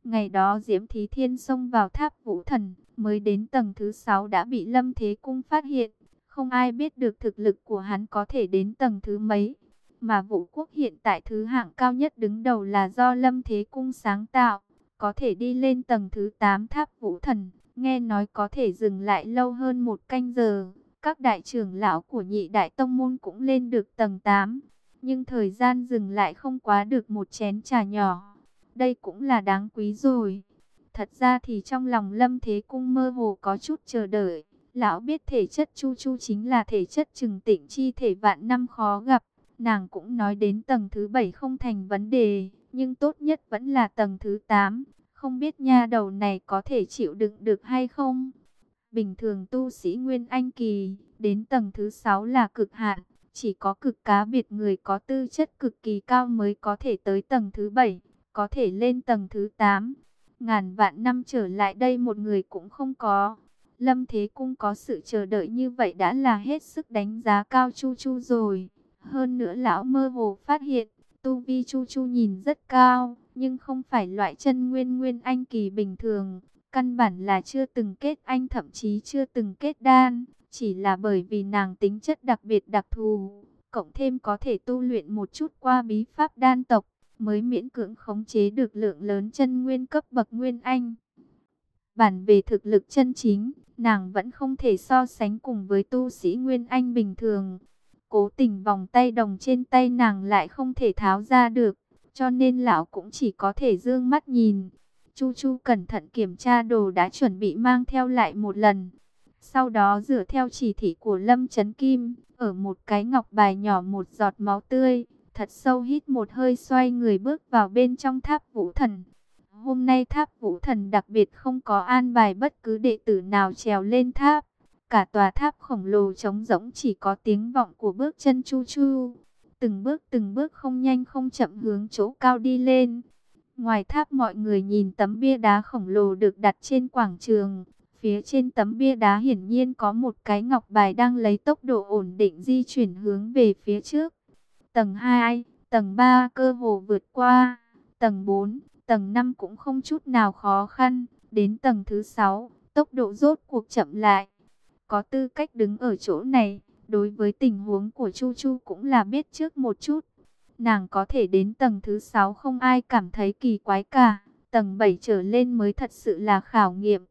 Ngày đó Diễm Thí Thiên xông vào tháp vũ thần, mới đến tầng thứ 6 đã bị Lâm Thế Cung phát hiện. Không ai biết được thực lực của hắn có thể đến tầng thứ mấy. Mà vũ quốc hiện tại thứ hạng cao nhất đứng đầu là do Lâm Thế Cung sáng tạo. Có thể đi lên tầng thứ 8 tháp vũ thần. Nghe nói có thể dừng lại lâu hơn một canh giờ. Các đại trưởng lão của nhị đại tông môn cũng lên được tầng 8. Nhưng thời gian dừng lại không quá được một chén trà nhỏ. Đây cũng là đáng quý rồi. Thật ra thì trong lòng Lâm Thế Cung mơ hồ có chút chờ đợi. Lão biết thể chất Chu Chu chính là thể chất trừng tịnh chi thể vạn năm khó gặp. Nàng cũng nói đến tầng thứ 7 không thành vấn đề, nhưng tốt nhất vẫn là tầng thứ 8. Không biết nha đầu này có thể chịu đựng được hay không? Bình thường tu sĩ Nguyên Anh Kỳ, đến tầng thứ 6 là cực hạn. Chỉ có cực cá biệt người có tư chất cực kỳ cao mới có thể tới tầng thứ 7, có thể lên tầng thứ 8. Ngàn vạn năm trở lại đây một người cũng không có. Lâm Thế Cung có sự chờ đợi như vậy đã là hết sức đánh giá cao Chu Chu rồi. Hơn nữa lão mơ hồ phát hiện, tu vi Chu Chu nhìn rất cao, nhưng không phải loại chân nguyên nguyên anh kỳ bình thường. Căn bản là chưa từng kết anh thậm chí chưa từng kết đan, chỉ là bởi vì nàng tính chất đặc biệt đặc thù, cộng thêm có thể tu luyện một chút qua bí pháp đan tộc, mới miễn cưỡng khống chế được lượng lớn chân nguyên cấp bậc nguyên anh. Bản về thực lực chân chính, nàng vẫn không thể so sánh cùng với tu sĩ nguyên anh bình thường. Cố tình vòng tay đồng trên tay nàng lại không thể tháo ra được, cho nên lão cũng chỉ có thể dương mắt nhìn. Chu Chu cẩn thận kiểm tra đồ đã chuẩn bị mang theo lại một lần. Sau đó dựa theo chỉ thị của Lâm Trấn Kim, ở một cái ngọc bài nhỏ một giọt máu tươi, thật sâu hít một hơi xoay người bước vào bên trong tháp vũ thần. Hôm nay tháp vũ thần đặc biệt không có an bài bất cứ đệ tử nào trèo lên tháp. Cả tòa tháp khổng lồ trống rỗng chỉ có tiếng vọng của bước chân chu chu. Từng bước từng bước không nhanh không chậm hướng chỗ cao đi lên. Ngoài tháp mọi người nhìn tấm bia đá khổng lồ được đặt trên quảng trường. Phía trên tấm bia đá hiển nhiên có một cái ngọc bài đang lấy tốc độ ổn định di chuyển hướng về phía trước. Tầng 2, tầng 3 cơ hồ vượt qua. Tầng 4, tầng 5 cũng không chút nào khó khăn. Đến tầng thứ 6, tốc độ rốt cuộc chậm lại. Có tư cách đứng ở chỗ này, đối với tình huống của Chu Chu cũng là biết trước một chút. Nàng có thể đến tầng thứ 6 không ai cảm thấy kỳ quái cả. Tầng 7 trở lên mới thật sự là khảo nghiệm.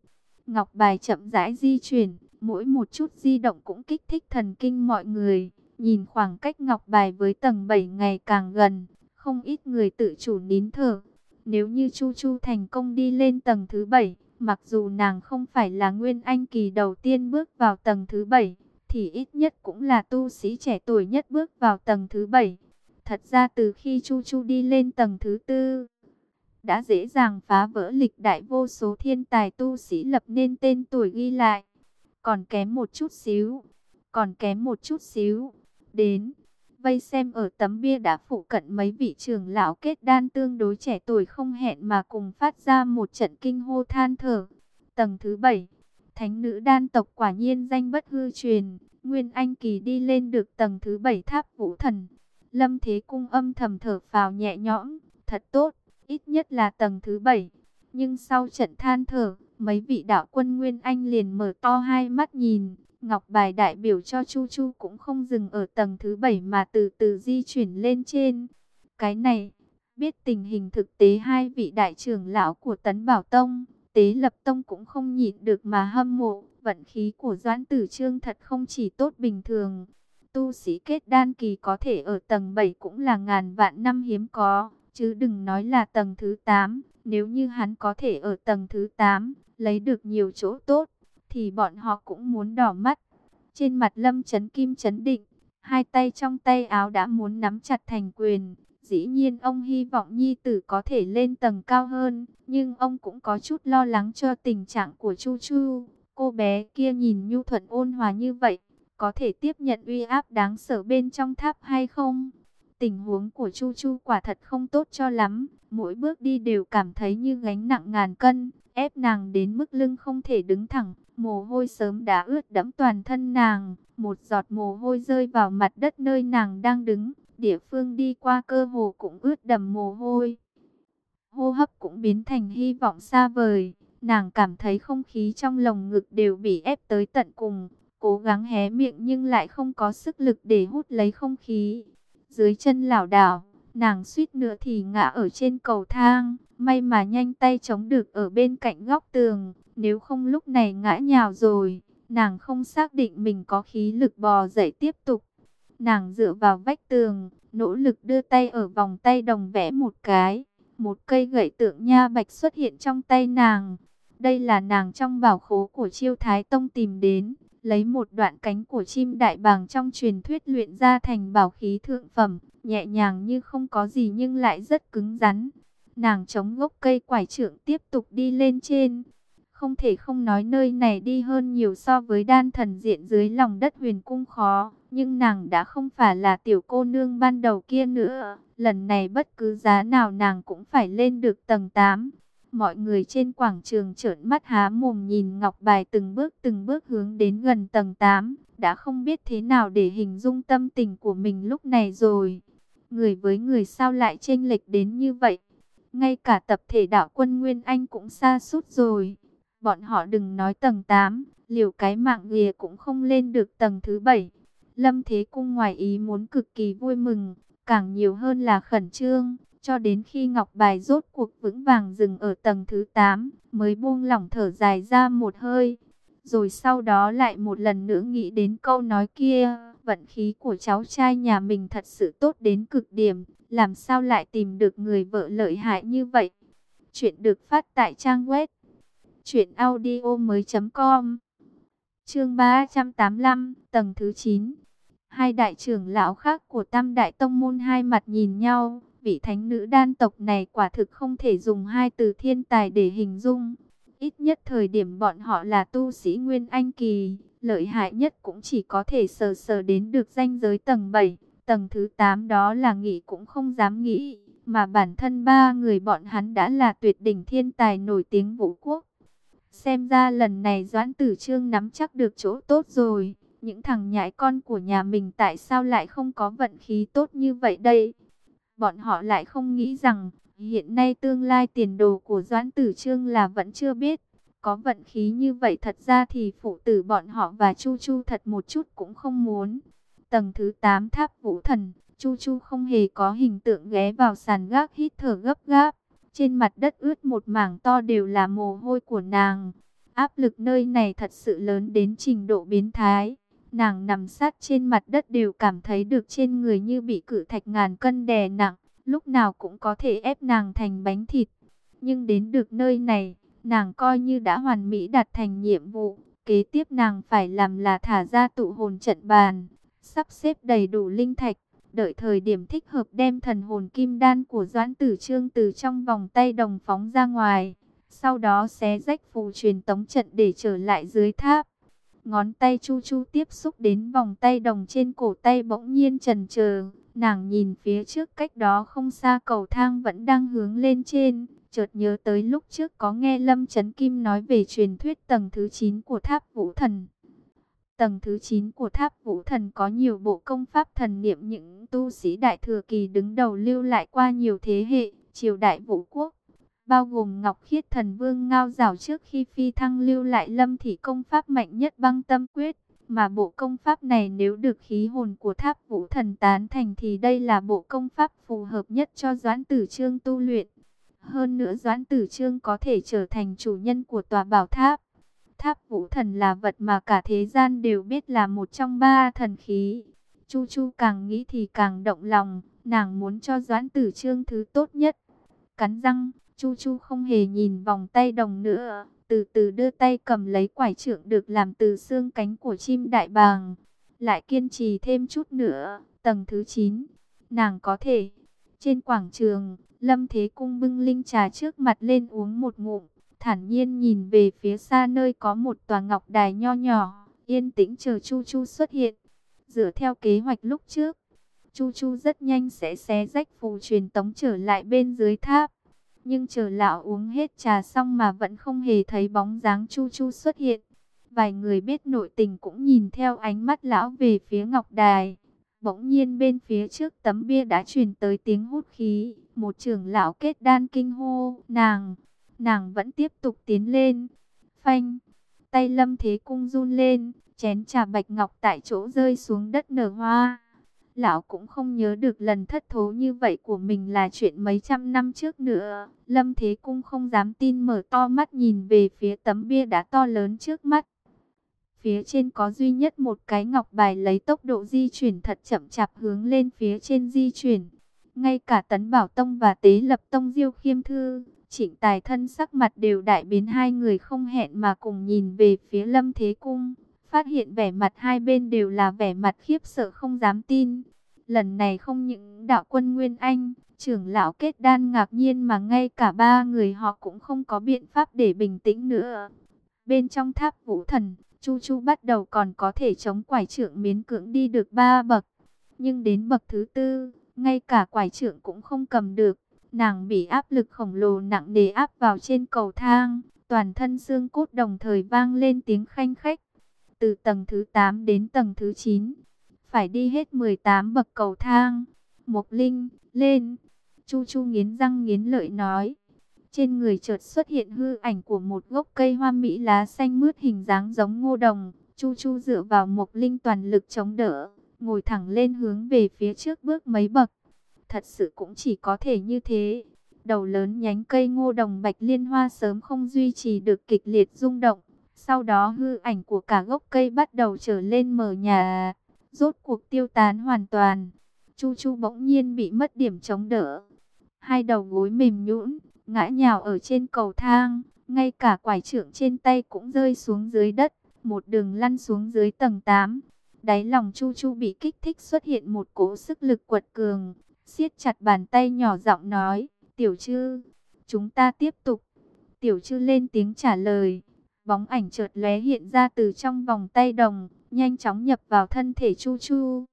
Ngọc bài chậm rãi di chuyển, mỗi một chút di động cũng kích thích thần kinh mọi người. Nhìn khoảng cách ngọc bài với tầng 7 ngày càng gần, không ít người tự chủ nín thở. Nếu như Chu Chu thành công đi lên tầng thứ 7, mặc dù nàng không phải là nguyên anh kỳ đầu tiên bước vào tầng thứ bảy, thì ít nhất cũng là tu sĩ trẻ tuổi nhất bước vào tầng thứ bảy. Thật ra từ khi Chu Chu đi lên tầng thứ tư đã dễ dàng phá vỡ lịch đại vô số thiên tài tu sĩ lập nên tên tuổi ghi lại. Còn kém một chút xíu, còn kém một chút xíu, đến. Vây xem ở tấm bia đã phụ cận mấy vị trưởng lão kết đan tương đối trẻ tuổi không hẹn mà cùng phát ra một trận kinh hô than thở. Tầng thứ bảy, thánh nữ đan tộc quả nhiên danh bất hư truyền, Nguyên Anh Kỳ đi lên được tầng thứ bảy tháp vũ thần. Lâm Thế Cung âm thầm thở phào nhẹ nhõm, thật tốt, ít nhất là tầng thứ bảy. Nhưng sau trận than thở, mấy vị đạo quân Nguyên Anh liền mở to hai mắt nhìn, Ngọc bài đại biểu cho Chu Chu cũng không dừng ở tầng thứ bảy mà từ từ di chuyển lên trên. Cái này, biết tình hình thực tế hai vị đại trưởng lão của Tấn Bảo Tông, Tế Lập Tông cũng không nhịn được mà hâm mộ. Vận khí của Doãn Tử Trương thật không chỉ tốt bình thường. Tu sĩ kết đan kỳ có thể ở tầng 7 cũng là ngàn vạn năm hiếm có, chứ đừng nói là tầng thứ 8. Nếu như hắn có thể ở tầng thứ 8, lấy được nhiều chỗ tốt, thì bọn họ cũng muốn đỏ mắt. Trên mặt Lâm Chấn Kim chấn định, hai tay trong tay áo đã muốn nắm chặt thành quyền. Dĩ nhiên ông hy vọng Nhi Tử có thể lên tầng cao hơn, nhưng ông cũng có chút lo lắng cho tình trạng của Chu Chu. Cô bé kia nhìn nhu thuận ôn hòa như vậy, có thể tiếp nhận uy áp đáng sợ bên trong tháp hay không? Tình huống của Chu Chu quả thật không tốt cho lắm, mỗi bước đi đều cảm thấy như gánh nặng ngàn cân, ép nàng đến mức lưng không thể đứng thẳng, mồ hôi sớm đã ướt đẫm toàn thân nàng, một giọt mồ hôi rơi vào mặt đất nơi nàng đang đứng, địa phương đi qua cơ hồ cũng ướt đầm mồ hôi. Hô hấp cũng biến thành hy vọng xa vời, nàng cảm thấy không khí trong lồng ngực đều bị ép tới tận cùng, cố gắng hé miệng nhưng lại không có sức lực để hút lấy không khí. Dưới chân lảo đảo, nàng suýt nữa thì ngã ở trên cầu thang, may mà nhanh tay chống được ở bên cạnh góc tường, nếu không lúc này ngã nhào rồi, nàng không xác định mình có khí lực bò dậy tiếp tục. Nàng dựa vào vách tường, nỗ lực đưa tay ở vòng tay đồng vẽ một cái, một cây gậy tượng nha bạch xuất hiện trong tay nàng. Đây là nàng trong bảo khố của chiêu thái tông tìm đến, lấy một đoạn cánh của chim đại bàng trong truyền thuyết luyện ra thành bảo khí thượng phẩm, nhẹ nhàng như không có gì nhưng lại rất cứng rắn. Nàng chống gốc cây quải trưởng tiếp tục đi lên trên. Không thể không nói nơi này đi hơn nhiều so với đan thần diện dưới lòng đất huyền cung khó. Nhưng nàng đã không phải là tiểu cô nương ban đầu kia nữa. Lần này bất cứ giá nào nàng cũng phải lên được tầng 8. Mọi người trên quảng trường trợn mắt há mồm nhìn Ngọc Bài từng bước từng bước hướng đến gần tầng 8. Đã không biết thế nào để hình dung tâm tình của mình lúc này rồi. Người với người sao lại chênh lệch đến như vậy? Ngay cả tập thể đạo quân Nguyên Anh cũng xa suốt rồi. Bọn họ đừng nói tầng 8, liều cái mạng ghìa cũng không lên được tầng thứ 7. Lâm Thế Cung ngoài ý muốn cực kỳ vui mừng, càng nhiều hơn là khẩn trương. Cho đến khi ngọc bài rốt cuộc vững vàng dừng ở tầng thứ 8, mới buông lỏng thở dài ra một hơi. Rồi sau đó lại một lần nữa nghĩ đến câu nói kia, vận khí của cháu trai nhà mình thật sự tốt đến cực điểm, làm sao lại tìm được người vợ lợi hại như vậy. Chuyện được phát tại trang web truyệnaudiomoi.com. Chương 385, tầng thứ 9. Hai đại trưởng lão khác của Tam đại tông môn hai mặt nhìn nhau, vị thánh nữ đan tộc này quả thực không thể dùng hai từ thiên tài để hình dung. Ít nhất thời điểm bọn họ là tu sĩ Nguyên Anh Kỳ, lợi hại nhất cũng chỉ có thể sờ sờ đến được danh giới tầng 7, tầng thứ 8 đó là nghĩ cũng không dám nghĩ, mà bản thân ba người bọn hắn đã là tuyệt đỉnh thiên tài nổi tiếng vũ quốc. Xem ra lần này Doãn Tử Trương nắm chắc được chỗ tốt rồi, những thằng nhãi con của nhà mình tại sao lại không có vận khí tốt như vậy đây? Bọn họ lại không nghĩ rằng, hiện nay tương lai tiền đồ của Doãn Tử Trương là vẫn chưa biết. Có vận khí như vậy thật ra thì phụ tử bọn họ và Chu Chu thật một chút cũng không muốn. Tầng thứ 8 tháp vũ thần, Chu Chu không hề có hình tượng ghé vào sàn gác hít thở gấp gáp. Trên mặt đất ướt một mảng to đều là mồ hôi của nàng. Áp lực nơi này thật sự lớn đến trình độ biến thái. Nàng nằm sát trên mặt đất đều cảm thấy được trên người như bị cử thạch ngàn cân đè nặng, lúc nào cũng có thể ép nàng thành bánh thịt. Nhưng đến được nơi này, nàng coi như đã hoàn mỹ đạt thành nhiệm vụ. Kế tiếp nàng phải làm là thả ra tụ hồn trận bàn, sắp xếp đầy đủ linh thạch, đợi thời điểm thích hợp đem thần hồn kim đan của Doãn Tử Trương từ trong vòng tay đồng phóng ra ngoài. Sau đó xé rách phù truyền tống trận để trở lại dưới tháp. Ngón tay Chu Chu tiếp xúc đến vòng tay đồng trên cổ tay bỗng nhiên trần chờ Nàng nhìn phía trước cách đó không xa cầu thang vẫn đang hướng lên trên. Chợt nhớ tới lúc trước có nghe Lâm Trấn Kim nói về truyền thuyết tầng thứ 9 của tháp vũ thần. Tầng thứ 9 của tháp vũ thần có nhiều bộ công pháp thần niệm những tu sĩ đại thừa kỳ đứng đầu lưu lại qua nhiều thế hệ, triều đại vũ quốc. Bao gồm Ngọc Khiết Thần Vương Ngao Giảo trước khi phi thăng lưu lại lâm thị công pháp mạnh nhất băng tâm quyết. Mà bộ công pháp này nếu được khí hồn của tháp vũ thần tán thành thì đây là bộ công pháp phù hợp nhất cho Doãn Tử Trương tu luyện. Hơn nữa Doãn Tử Trương có thể trở thành chủ nhân của tòa bảo tháp. Tháp vũ thần là vật mà cả thế gian đều biết là một trong ba thần khí. Chu Chu càng nghĩ thì càng động lòng, nàng muốn cho Doãn Tử Trương thứ tốt nhất. Cắn răng, Chu Chu không hề nhìn vòng tay đồng nữa, từ từ đưa tay cầm lấy quải trượng được làm từ xương cánh của chim đại bàng. Lại kiên trì thêm chút nữa, tầng thứ 9, nàng có thể. Trên quảng trường, Lâm Thế Cung bưng linh trà trước mặt lên uống một ngụm, thản nhiên nhìn về phía xa nơi có một tòa ngọc đài nho nhỏ, yên tĩnh chờ Chu Chu xuất hiện. Dựa theo kế hoạch lúc trước, Chu Chu rất nhanh sẽ xé rách phù truyền tống trở lại bên dưới tháp. Nhưng chờ lão uống hết trà xong mà vẫn không hề thấy bóng dáng Chu Chu xuất hiện. Vài người biết nội tình cũng nhìn theo ánh mắt lão về phía ngọc đài. Bỗng nhiên bên phía trước tấm bia đã truyền tới tiếng hút khí. Một trưởng lão kết đan kinh hô, nàng, nàng vẫn tiếp tục tiến lên. Phanh, tay lâm thế cung run lên, chén trà bạch ngọc tại chỗ rơi xuống đất nở hoa. Lão cũng không nhớ được lần thất thố như vậy của mình là chuyện mấy trăm năm trước nữa. Lâm Thế Cung không dám tin mở to mắt nhìn về phía tấm bia đá to lớn trước mắt. Phía trên có duy nhất một cái ngọc bài lấy tốc độ di chuyển thật chậm chạp hướng lên phía trên di chuyển. Ngay cả Tấn Bảo Tông và Tế Lập Tông Diêu Khiêm Thư, chỉnh tài thân sắc mặt đều đại biến hai người không hẹn mà cùng nhìn về phía Lâm Thế Cung phát hiện vẻ mặt hai bên đều là vẻ mặt khiếp sợ không dám tin. Lần này không những đạo quân Nguyên Anh, trưởng lão kết đan ngạc nhiên mà ngay cả ba người họ cũng không có biện pháp để bình tĩnh nữa. Bên trong tháp vũ thần, Chu Chu bắt đầu còn có thể chống quải trưởng miến cưỡng đi được ba bậc. Nhưng đến bậc thứ tư, ngay cả quải trưởng cũng không cầm được. Nàng bị áp lực khổng lồ nặng nề áp vào trên cầu thang, toàn thân xương cốt đồng thời vang lên tiếng khanh khách từ tầng thứ 8 đến tầng thứ 9. Phải đi hết 18 bậc cầu thang. Mộc Linh, lên. Chu Chu nghiến răng nghiến lợi nói. Trên người chợt xuất hiện hư ảnh của một gốc cây hoa mỹ lá xanh mướt hình dáng giống ngô đồng. Chu Chu dựa vào Mộc Linh toàn lực chống đỡ, ngồi thẳng lên hướng về phía trước bước mấy bậc. Thật sự cũng chỉ có thể như thế. Đầu lớn nhánh cây ngô đồng bạch liên hoa sớm không duy trì được kịch liệt rung động. Sau đó hư ảnh của cả gốc cây bắt đầu trở lên mờ nhà, rốt cuộc tiêu tán hoàn toàn. Chu Chu bỗng nhiên bị mất điểm chống đỡ. Hai đầu gối mềm nhũn, ngã nhào ở trên cầu thang, ngay cả quải trưởng trên tay cũng rơi xuống dưới đất, một đường lăn xuống dưới tầng 8. Đáy lòng Chu Chu bị kích thích xuất hiện một cỗ sức lực quật cường, siết chặt bàn tay nhỏ giọng nói, "Tiểu Trư, chúng ta tiếp tục." Tiểu Trư lên tiếng trả lời. Bóng ảnh chợt lóe hiện ra từ trong vòng tay đồng, nhanh chóng nhập vào thân thể Chu Chu.